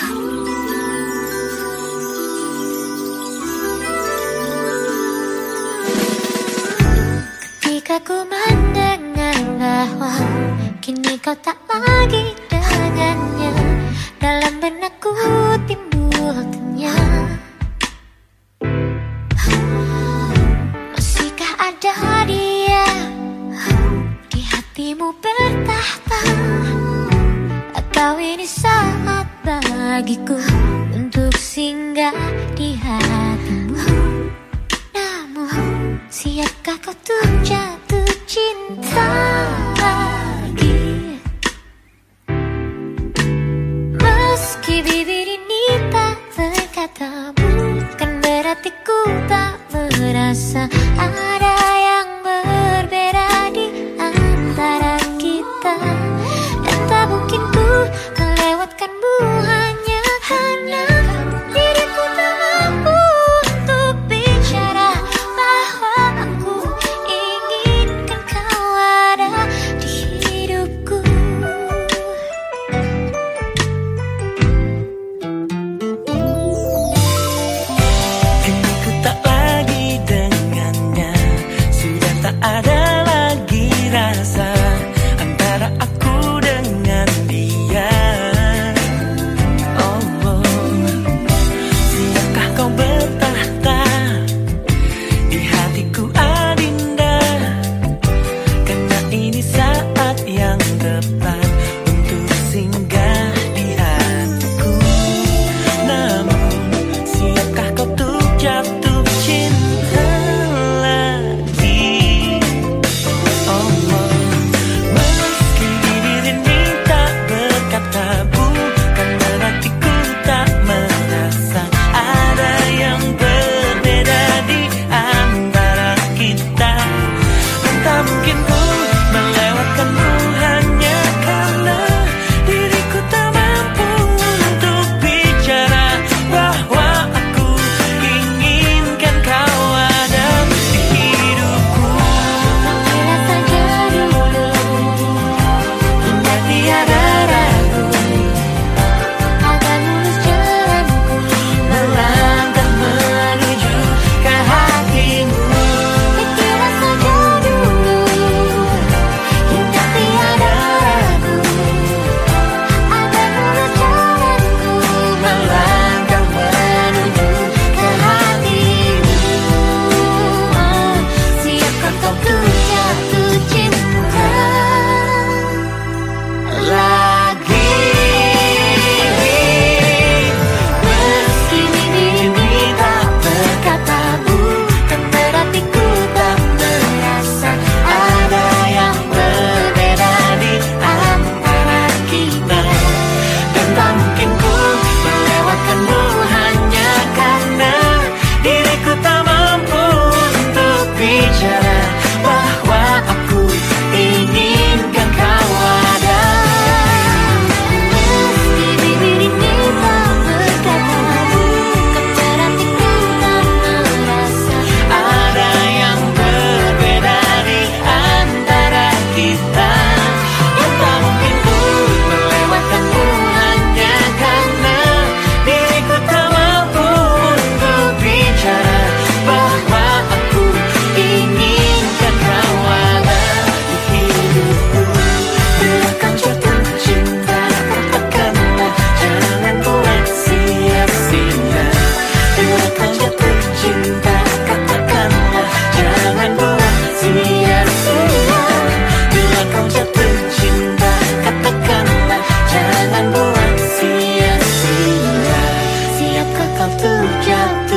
Ketika ku mendengar bahwa Kini kau tak lagi dengannya. Dalam benakku timbul kenyang Masihkah ada dia Di hatimu bertahta? Atau ini saat bagiku Untuk singgah di hatimu. Namun siapkah kau tuh jatuh cinta lagi? Meski bibir ini tak berkata Bukan berarti ku tak merasa ada lagi rasa Antara aku dengan dia Oh, oh. Kau bertahta Di hatiku adinda Karena ini saat yang 这。